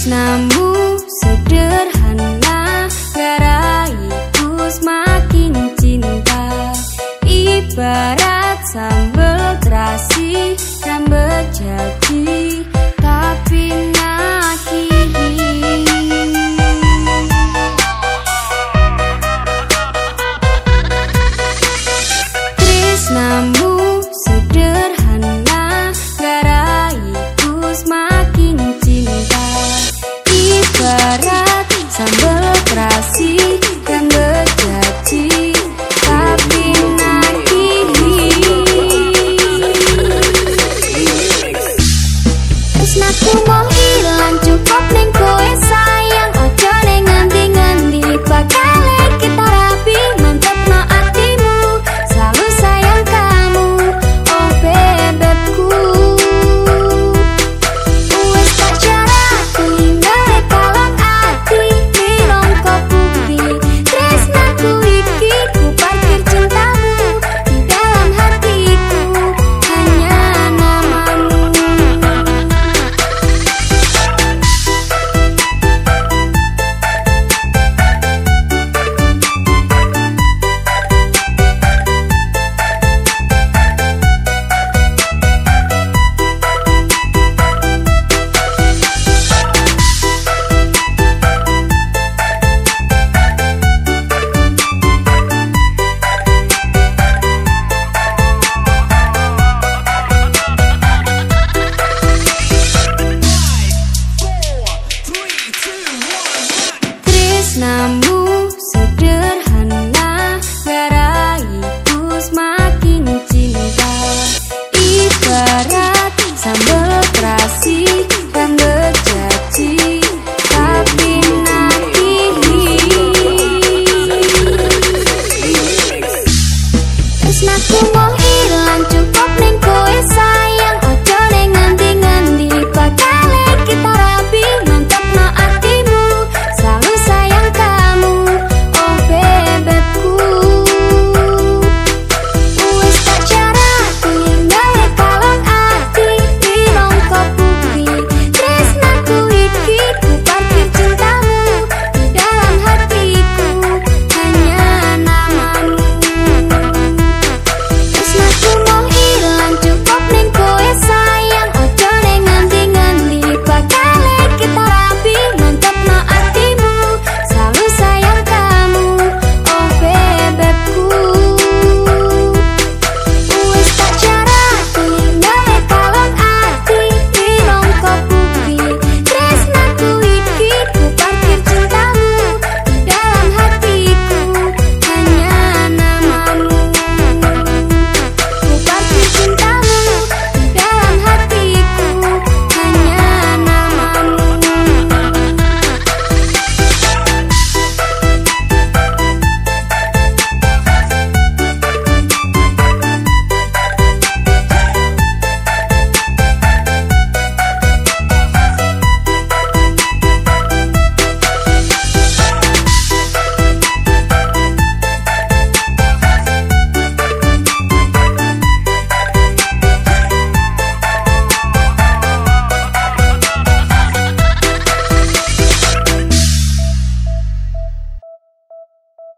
Tresnamu sederhana Garaiku semakin cinta. Ibarat sambal terasi Rambut jagung. 给我。